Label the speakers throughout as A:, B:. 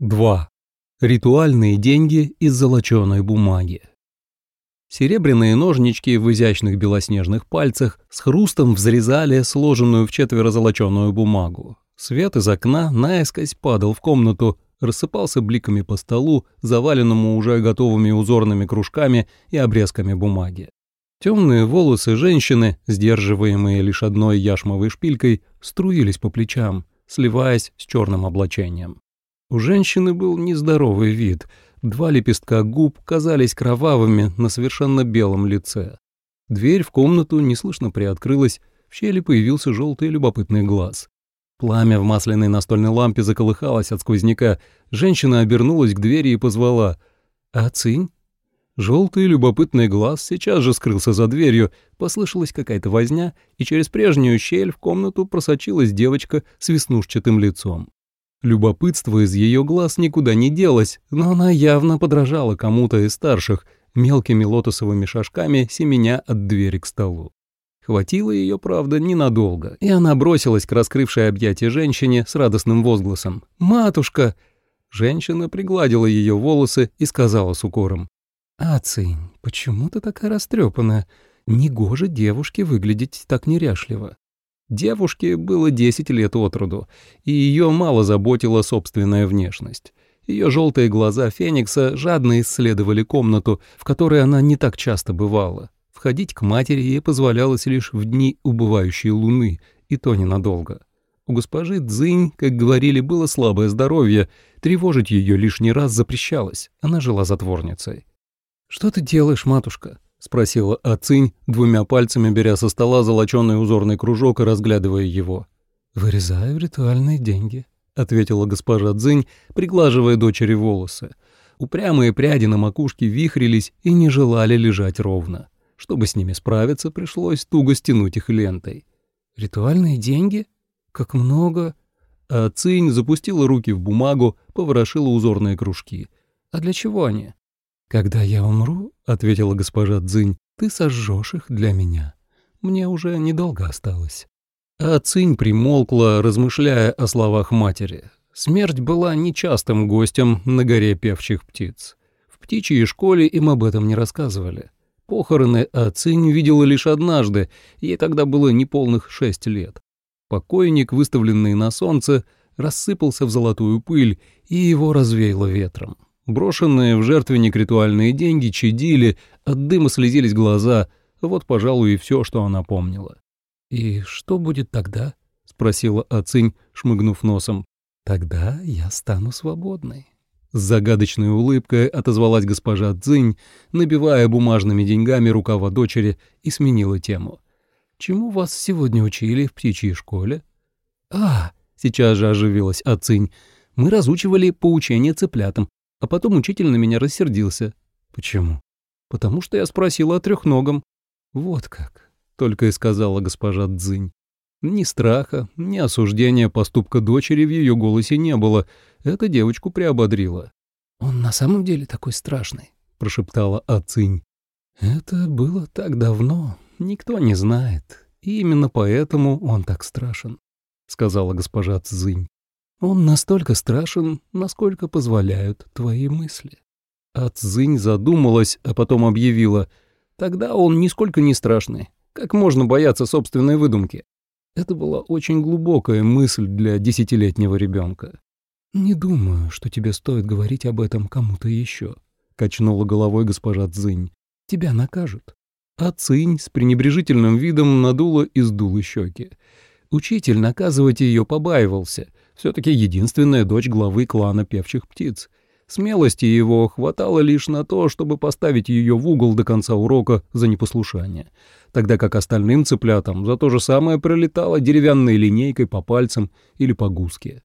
A: 2. Ритуальные деньги из золоченой бумаги. Серебряные ножнички в изящных белоснежных пальцах с хрустом взрезали сложенную в четверо золоченую бумагу. Свет из окна наискось падал в комнату, рассыпался бликами по столу, заваленному уже готовыми узорными кружками и обрезками бумаги. Темные волосы женщины, сдерживаемые лишь одной яшмовой шпилькой, струились по плечам, сливаясь с черным облачением. У женщины был нездоровый вид. Два лепестка губ казались кровавыми на совершенно белом лице. Дверь в комнату неслышно приоткрылась, в щели появился желтый любопытный глаз. Пламя в масляной настольной лампе заколыхалось от сквозняка. Женщина обернулась к двери и позвала «Ацинь?». Желтый любопытный глаз сейчас же скрылся за дверью, послышалась какая-то возня, и через прежнюю щель в комнату просочилась девочка с веснушчатым лицом. Любопытство из ее глаз никуда не делось, но она явно подражала кому-то из старших, мелкими лотосовыми шажками семеня от двери к столу. Хватило ее, правда, ненадолго, и она бросилась к раскрывшей объятия женщине с радостным возгласом «Матушка!». Женщина пригладила ее волосы и сказала с укором «Ацинь, почему ты такая растрепанная? Негоже девушке выглядеть так неряшливо». Девушке было 10 лет от роду, и ее мало заботила собственная внешность. Ее желтые глаза Феникса жадно исследовали комнату, в которой она не так часто бывала. Входить к матери ей позволялось лишь в дни убывающей луны, и то ненадолго. У госпожи Цзинь, как говорили, было слабое здоровье, тревожить ее лишний раз запрещалось, она жила затворницей. «Что ты делаешь, матушка?» — спросила Ацинь, двумя пальцами беря со стола золоченый узорный кружок и разглядывая его. «Вырезаю ритуальные деньги», — ответила госпожа Цзинь, приглаживая дочери волосы. Упрямые пряди на макушке вихрились и не желали лежать ровно. Чтобы с ними справиться, пришлось туго стянуть их лентой. «Ритуальные деньги? Как много?» А Цинь запустила руки в бумагу, поворошила узорные кружки. «А для чего они?» «Когда я умру, — ответила госпожа Цзинь, — ты сожжешь их для меня. Мне уже недолго осталось». А Цинь примолкла, размышляя о словах матери. Смерть была нечастым гостем на горе певчих птиц. В птичьей школе им об этом не рассказывали. Похороны Ацинь видела лишь однажды, ей тогда было неполных шесть лет. Покойник, выставленный на солнце, рассыпался в золотую пыль, и его развеяло ветром. Брошенные в жертвенник ритуальные деньги чадили, от дыма слезились глаза. Вот, пожалуй, и все, что она помнила. «И что будет тогда?» — спросила Ацинь, шмыгнув носом. «Тогда я стану свободной». С загадочной улыбкой отозвалась госпожа Цзинь, набивая бумажными деньгами рукава дочери и сменила тему. «Чему вас сегодня учили в птичьей школе?» «А!» — сейчас же оживилась Ацинь. «Мы разучивали поучение цыплятам, а потом учитель на меня рассердился. Почему? Потому что я спросила о трехногом. Вот как, только и сказала госпожа Дзынь. Ни страха, ни осуждения поступка дочери в ее голосе не было. Это девочку приободрило. «Он на самом деле такой страшный», — прошептала Ацинь. «Это было так давно, никто не знает. И именно поэтому он так страшен», — сказала госпожа Цзынь. Он настолько страшен, насколько позволяют твои мысли. А Цзынь задумалась, а потом объявила. Тогда он нисколько не страшный. Как можно бояться собственной выдумки? Это была очень глубокая мысль для десятилетнего ребенка. «Не думаю, что тебе стоит говорить об этом кому-то еще», — качнула головой госпожа Цзынь. «Тебя накажут». А Цинь с пренебрежительным видом надула и сдула щеки. Учитель наказывать ее побаивался — все-таки единственная дочь главы клана певчих птиц. Смелости его хватало лишь на то, чтобы поставить ее в угол до конца урока за непослушание, тогда как остальным цыплятам за то же самое пролетало деревянной линейкой по пальцам или по гуске.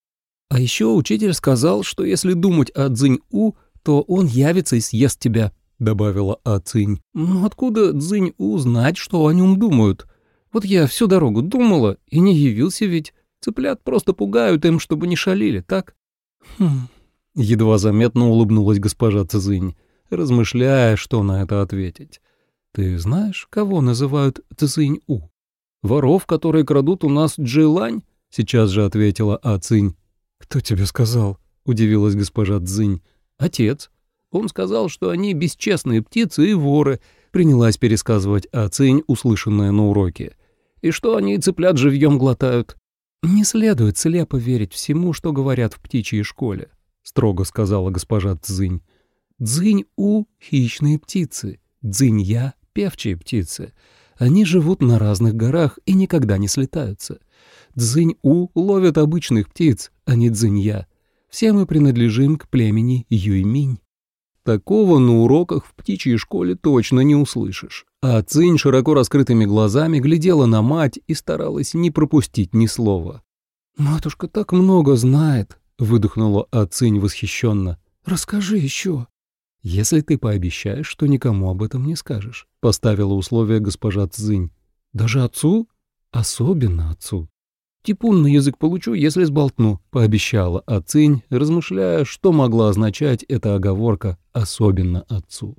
A: А еще учитель сказал, что если думать о Цзинь-У, то он явится и съест тебя, — добавила А Цинь. «Ну откуда Цзинь-У знать, что о нем думают? Вот я всю дорогу думала и не явился ведь. Цыплят просто пугают им, чтобы не шалили, так? Хм. Едва заметно улыбнулась госпожа Цзинь, размышляя, что на это ответить. Ты знаешь, кого называют Цзинь-У? Воров, которые крадут у нас Джилань? Сейчас же ответила А Цинь. Кто тебе сказал? — удивилась госпожа Цзинь. «Отец. Он сказал, что они бесчестные птицы и воры», — принялась пересказывать А Цинь, услышанное на уроке. «И что они цыплят живьем глотают». «Не следует слепо верить всему, что говорят в птичьей школе», — строго сказала госпожа Цзинь. «Цзинь-у — хищные птицы, цзинь-я — певчие птицы. Они живут на разных горах и никогда не слетаются. Цзинь-у ловят обычных птиц, а не цзинь-я. Все мы принадлежим к племени Юйминь». Такого на уроках в птичьей школе точно не услышишь. А Цинь широко раскрытыми глазами глядела на мать и старалась не пропустить ни слова. «Матушка так много знает», — выдохнула Ацинь восхищенно. «Расскажи еще». «Если ты пообещаешь, что никому об этом не скажешь», — поставила условие госпожа Цзинь. «Даже отцу?» «Особенно отцу». «Типун на язык получу, если сболтну», — пообещала Ацинь, размышляя, что могла означать эта оговорка «особенно отцу».